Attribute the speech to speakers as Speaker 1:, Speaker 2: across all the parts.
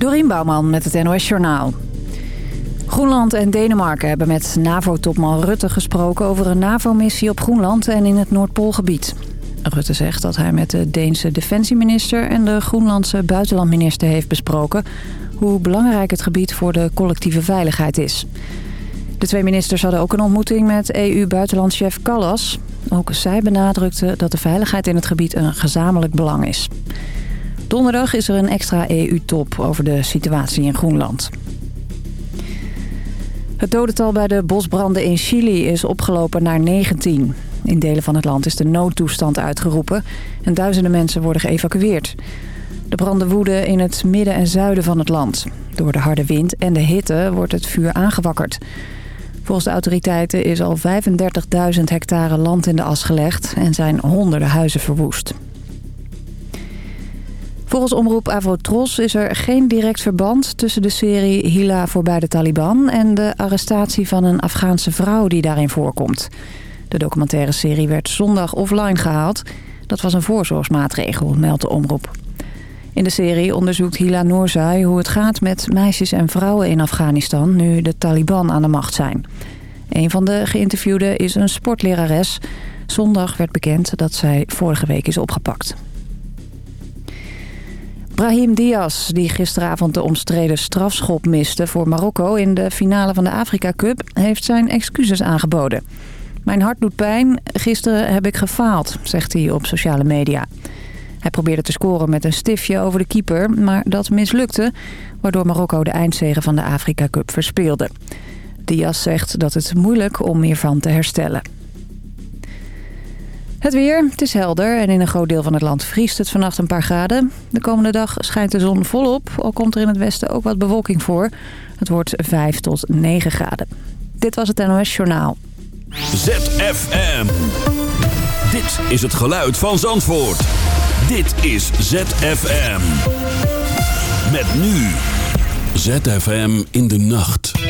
Speaker 1: Dorien Bouwman met het NOS Journaal. Groenland en Denemarken hebben met NAVO-topman Rutte gesproken... over een NAVO-missie op Groenland en in het Noordpoolgebied. Rutte zegt dat hij met de Deense defensieminister... en de Groenlandse buitenlandminister heeft besproken... hoe belangrijk het gebied voor de collectieve veiligheid is. De twee ministers hadden ook een ontmoeting met EU-buitenlandchef Callas. Ook zij benadrukte dat de veiligheid in het gebied een gezamenlijk belang is. Donderdag is er een extra EU-top over de situatie in Groenland. Het dodental bij de bosbranden in Chili is opgelopen naar 19. In delen van het land is de noodtoestand uitgeroepen en duizenden mensen worden geëvacueerd. De branden woeden in het midden en zuiden van het land. Door de harde wind en de hitte wordt het vuur aangewakkerd. Volgens de autoriteiten is al 35.000 hectare land in de as gelegd en zijn honderden huizen verwoest. Volgens omroep Avotros is er geen direct verband tussen de serie Hila voorbij de Taliban... en de arrestatie van een Afghaanse vrouw die daarin voorkomt. De documentaire serie werd zondag offline gehaald. Dat was een voorzorgsmaatregel, meldt de omroep. In de serie onderzoekt Hila Noorzai hoe het gaat met meisjes en vrouwen in Afghanistan... nu de Taliban aan de macht zijn. Een van de geïnterviewden is een sportlerares. Zondag werd bekend dat zij vorige week is opgepakt. Brahim Diaz, die gisteravond de omstreden strafschop miste voor Marokko... in de finale van de Afrika Cup, heeft zijn excuses aangeboden. Mijn hart doet pijn, gisteren heb ik gefaald, zegt hij op sociale media. Hij probeerde te scoren met een stiftje over de keeper, maar dat mislukte... waardoor Marokko de eindzegen van de Afrika Cup verspeelde. Diaz zegt dat het moeilijk om hiervan te herstellen. Het weer, het is helder en in een groot deel van het land vriest het vannacht een paar graden. De komende dag schijnt de zon volop, al komt er in het westen ook wat bewolking voor. Het wordt 5 tot 9 graden. Dit was het NOS Journaal.
Speaker 2: ZFM. Dit is het geluid van Zandvoort. Dit is ZFM. Met nu. ZFM in de nacht.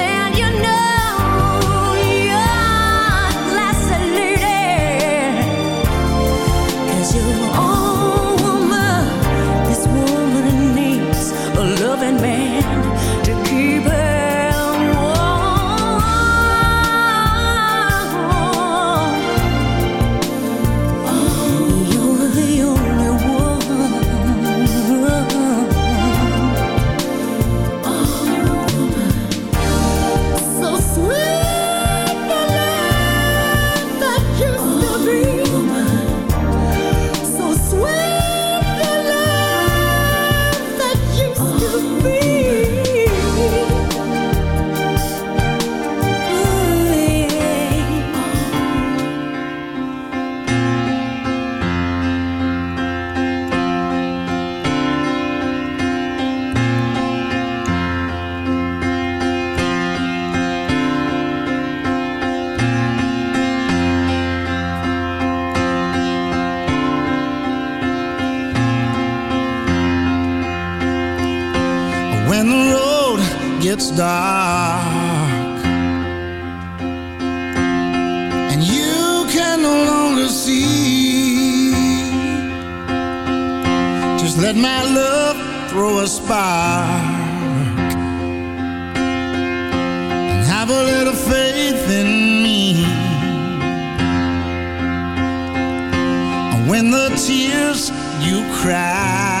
Speaker 3: you cry.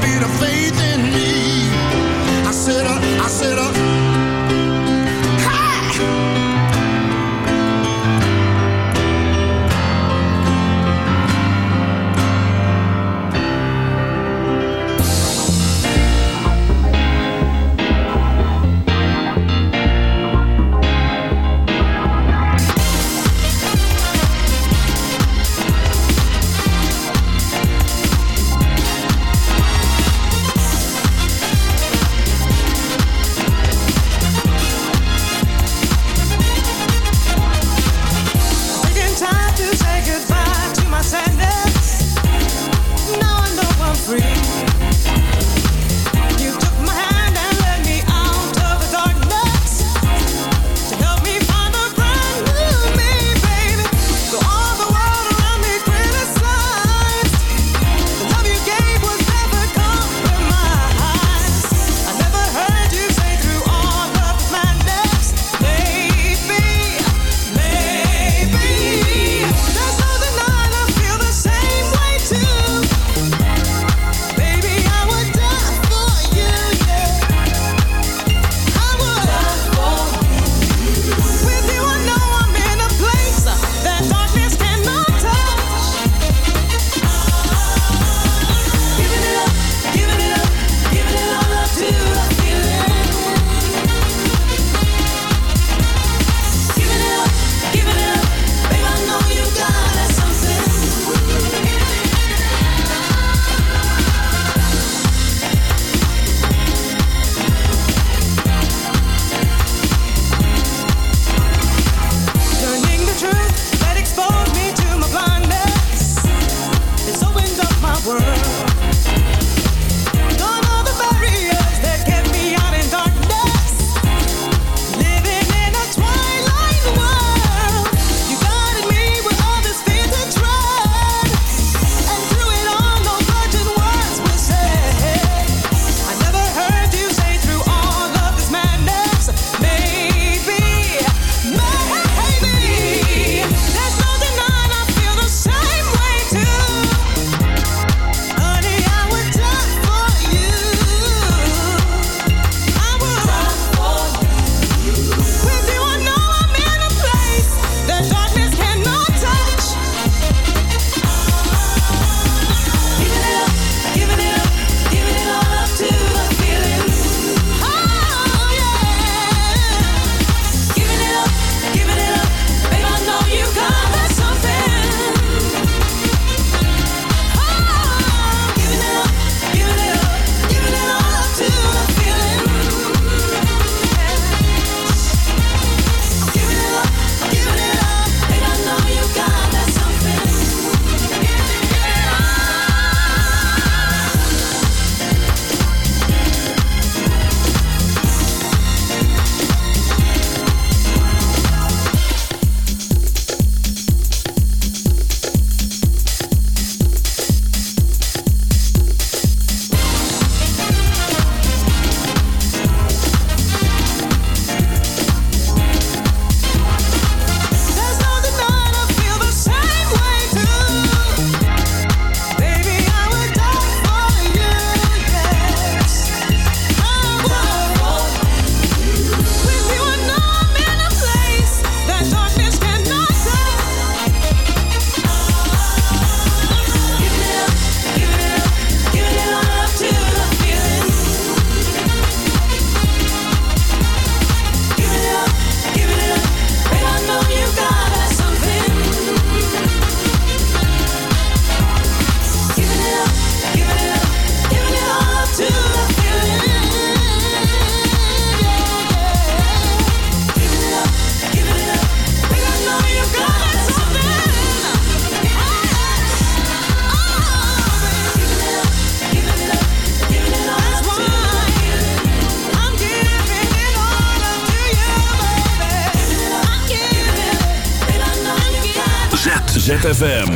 Speaker 3: bit of faith in me. I said, uh,
Speaker 2: ZFM.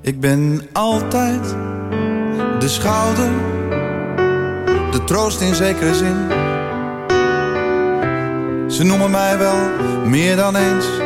Speaker 4: Ik ben
Speaker 5: altijd
Speaker 4: de schouder, de troost
Speaker 5: in zekere zin.
Speaker 4: Ze noemen mij wel meer dan eens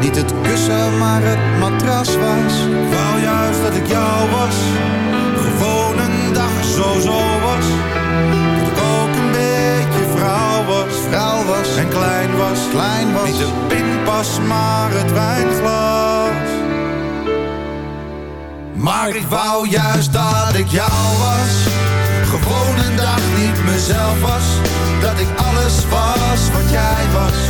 Speaker 4: niet het kussen maar het matras was.
Speaker 5: Wou juist dat ik jou was, gewoon een dag zo zo was. Dat ik ook een beetje vrouw was,
Speaker 4: vrouw was en
Speaker 5: klein was,
Speaker 4: klein was. Niet de
Speaker 5: pinpas maar het wijnglas.
Speaker 4: Maar ik wou juist dat ik jou was. Gewoon een dag niet mezelf was. Dat ik alles was wat jij was.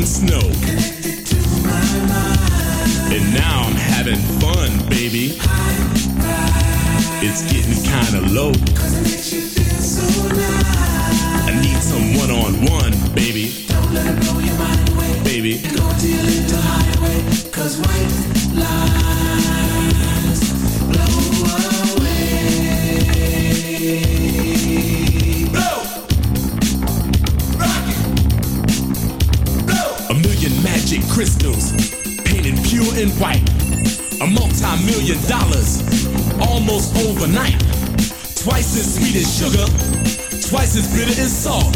Speaker 6: and Snow. sugar, twice as bitter as salt.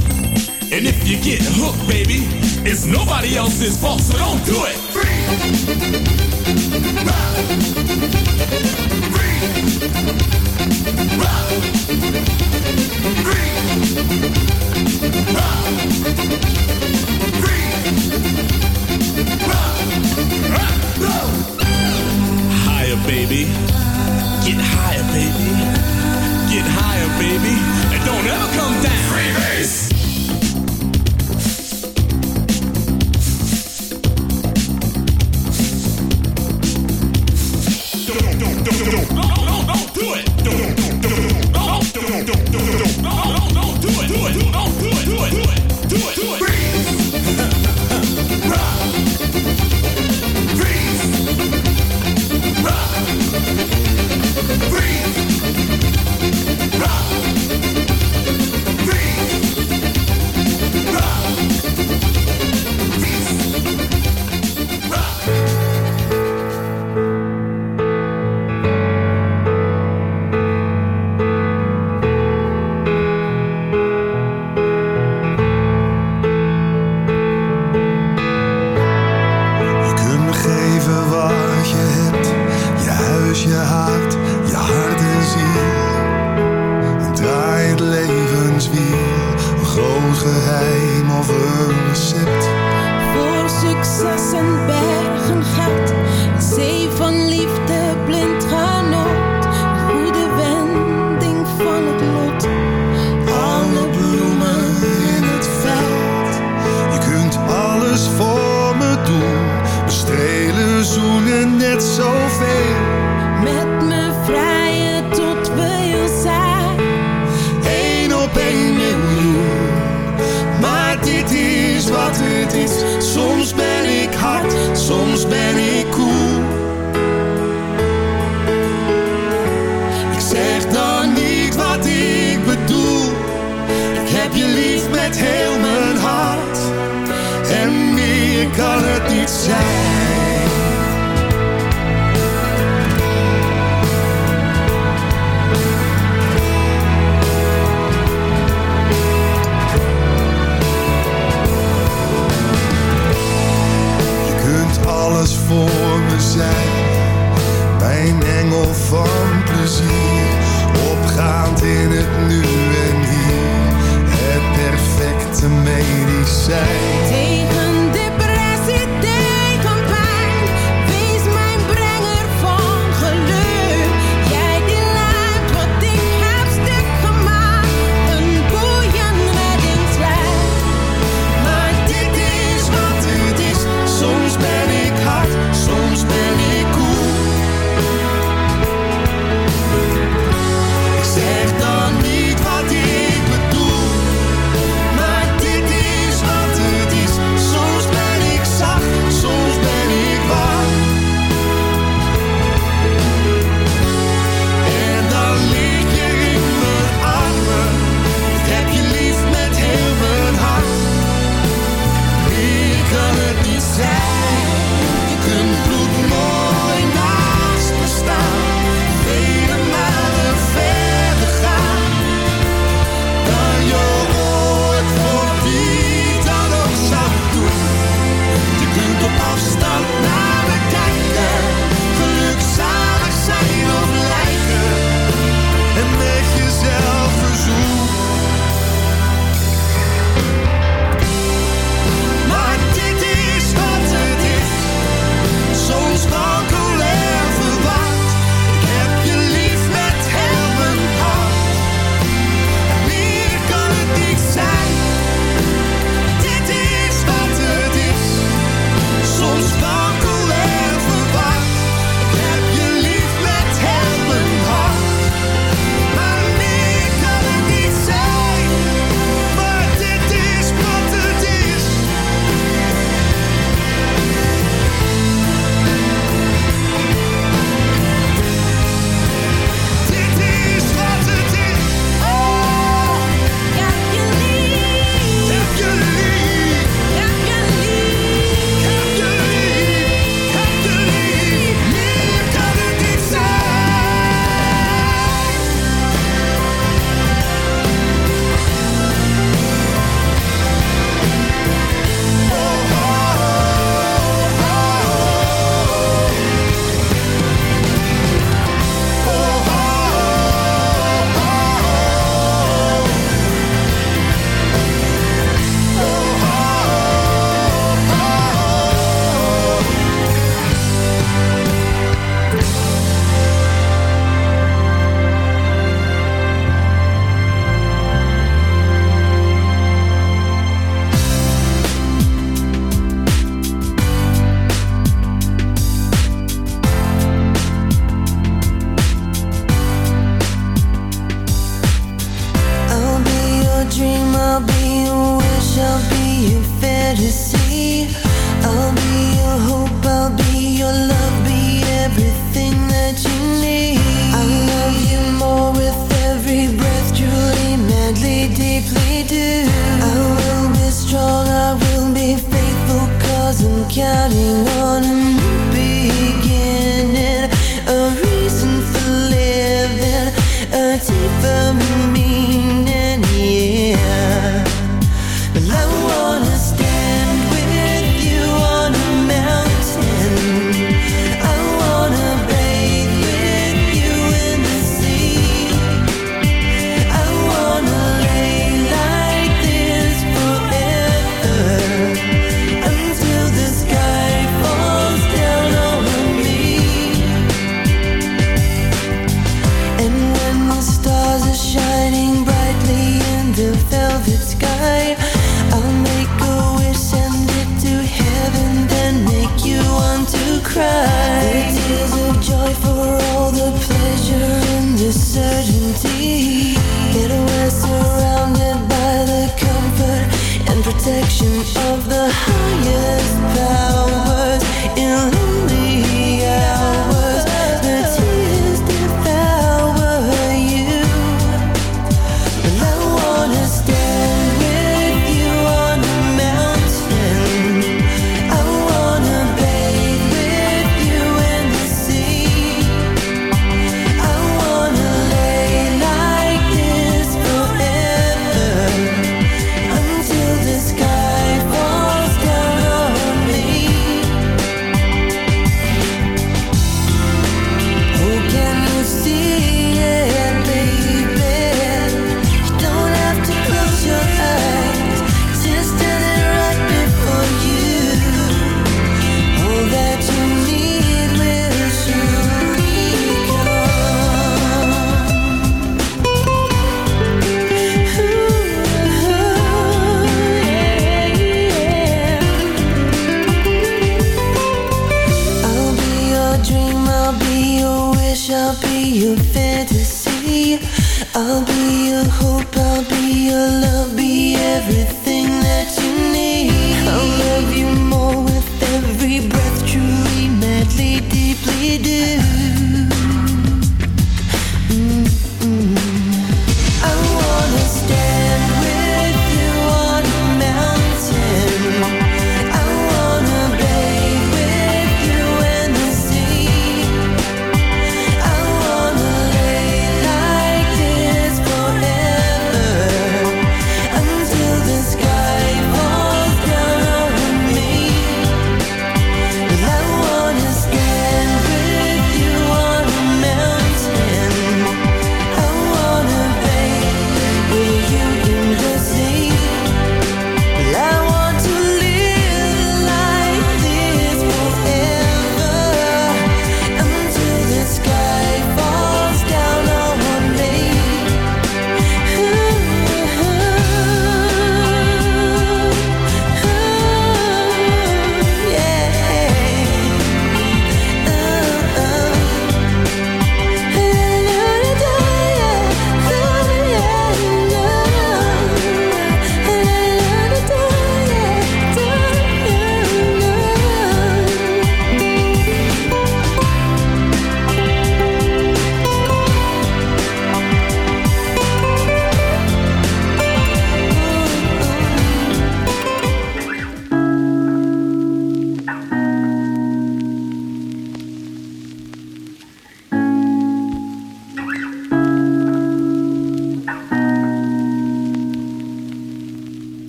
Speaker 6: And if you get hooked, baby, it's nobody else's fault, so don't do it. Higher, baby. Get higher, baby. Get higher, baby, and don't ever come down. Freebase!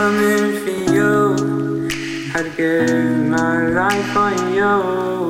Speaker 7: coming for you. I'd give my life for you.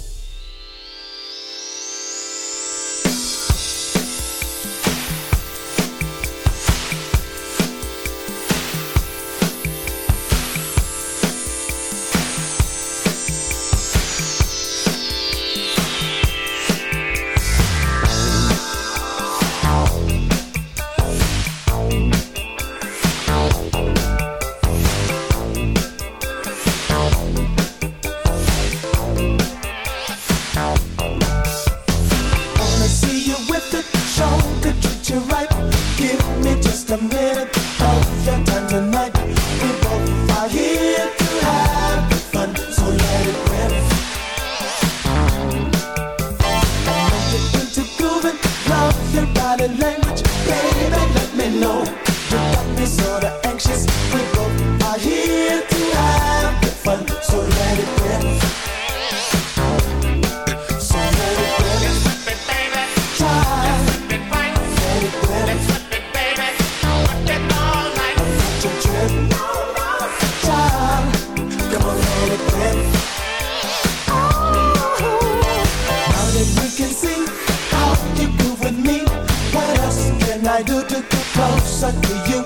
Speaker 2: I do to get closer to you?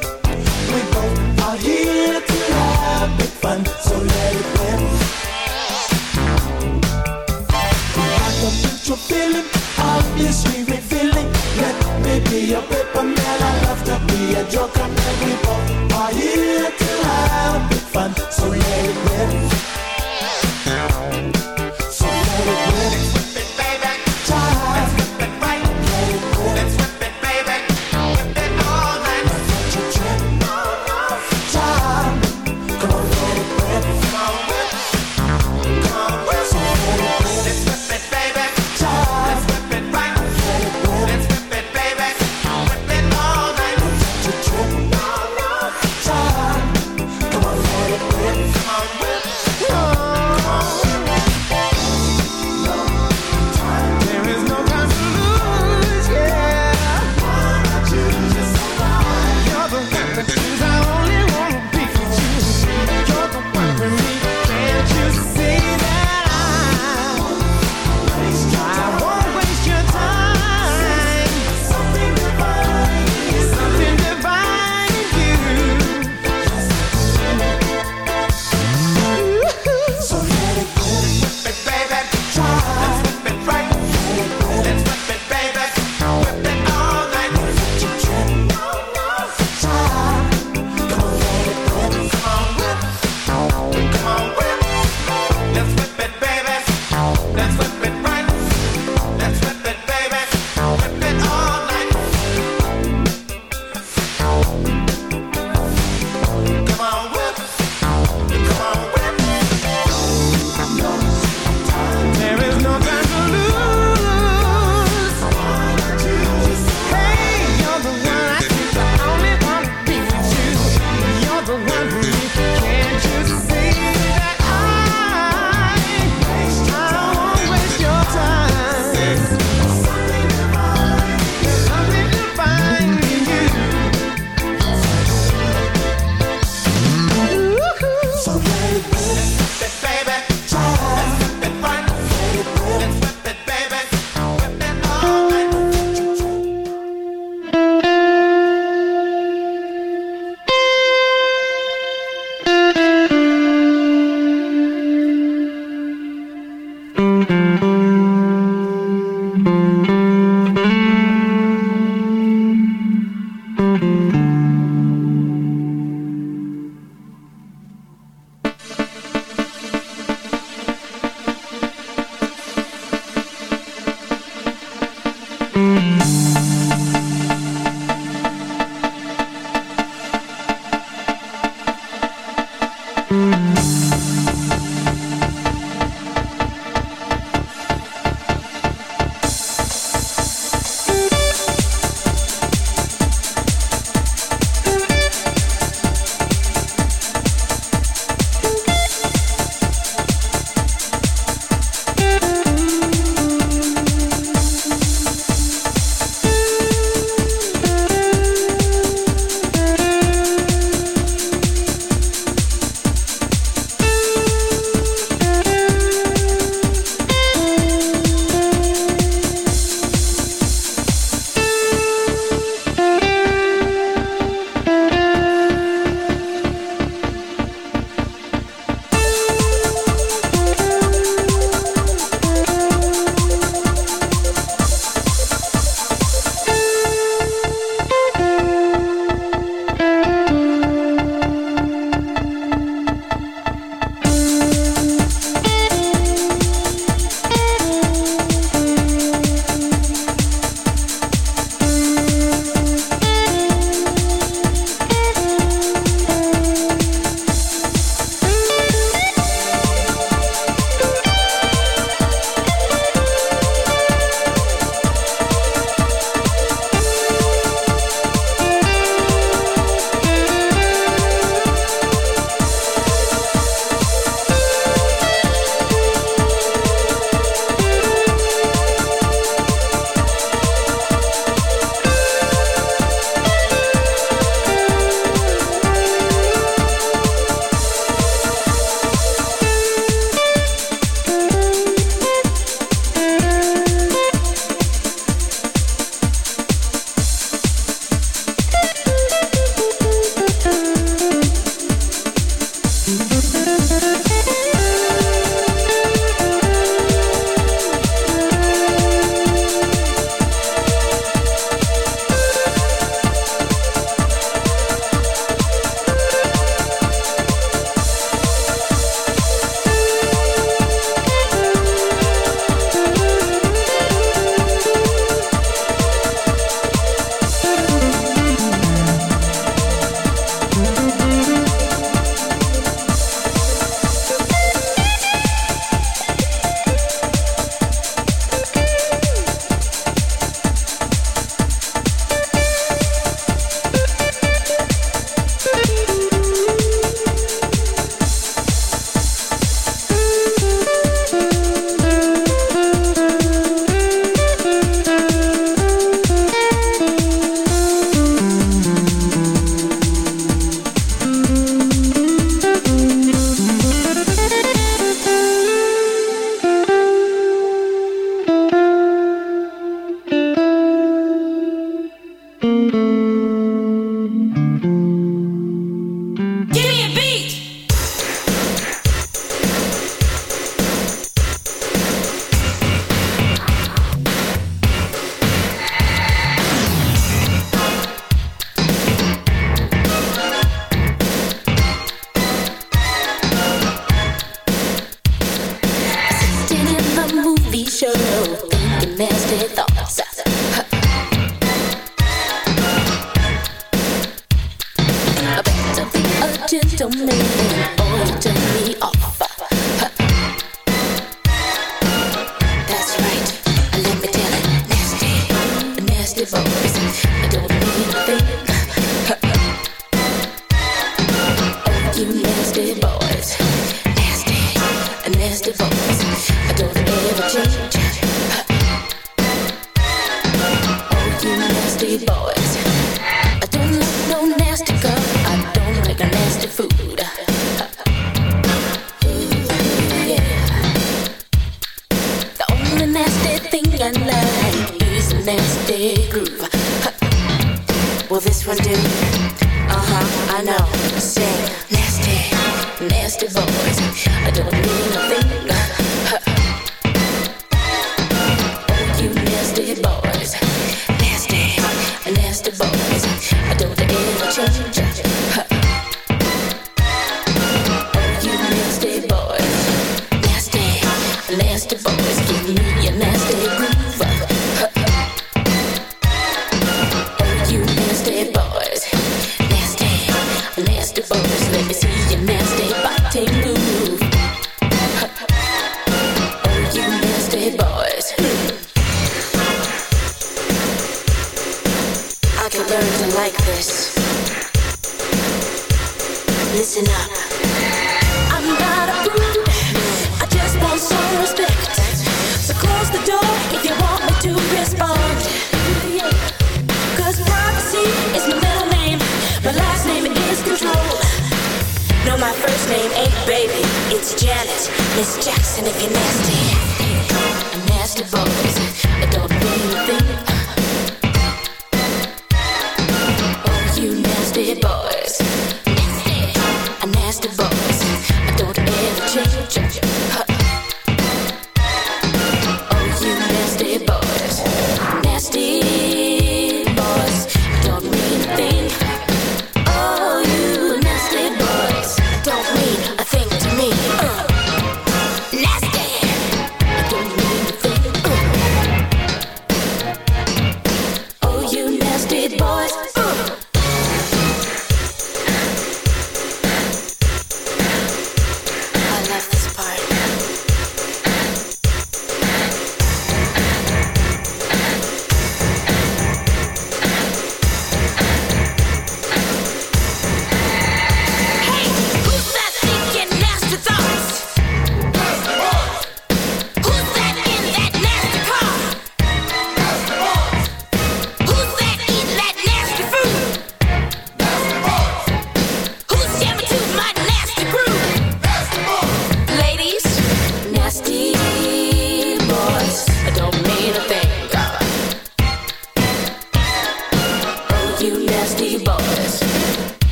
Speaker 2: We both are here to have big fun, so let it win. We got the mutual feeling, obviously revealing. Let me be your paper man, I love to be a joker. We both are here to have big fun, so let it win.
Speaker 8: this one do? Uh-huh, I know. Say, nasty, nasty voice. I don't mean nothing.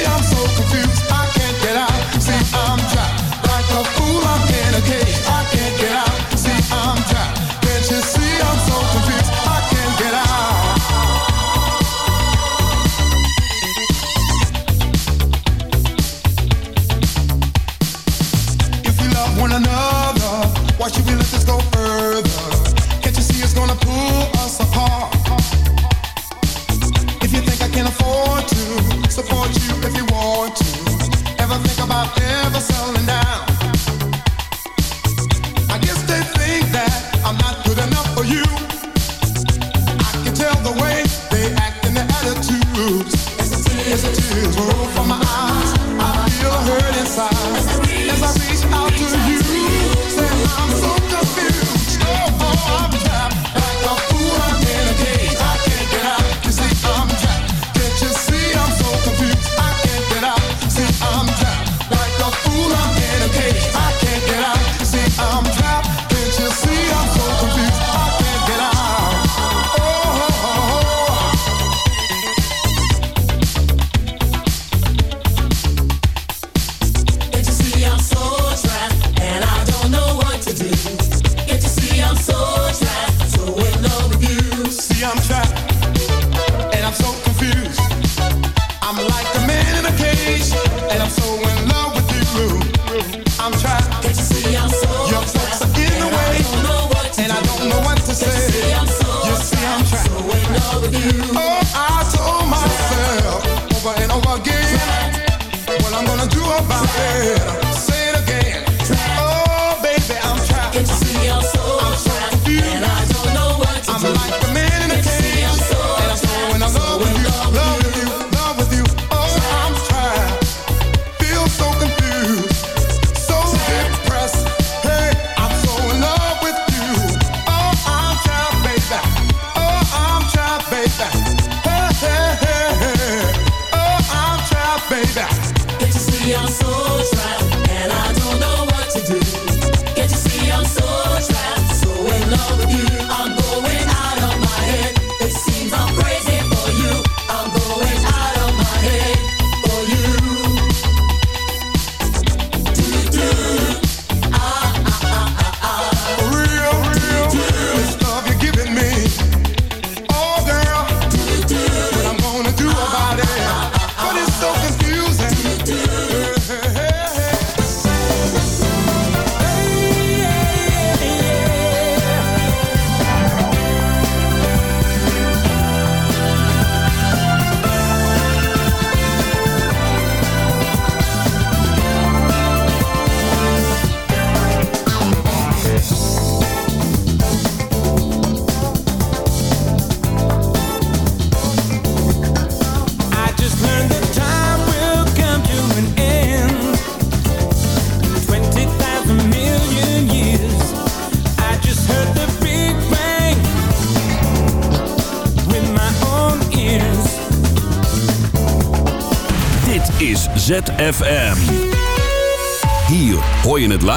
Speaker 9: I'm so confused.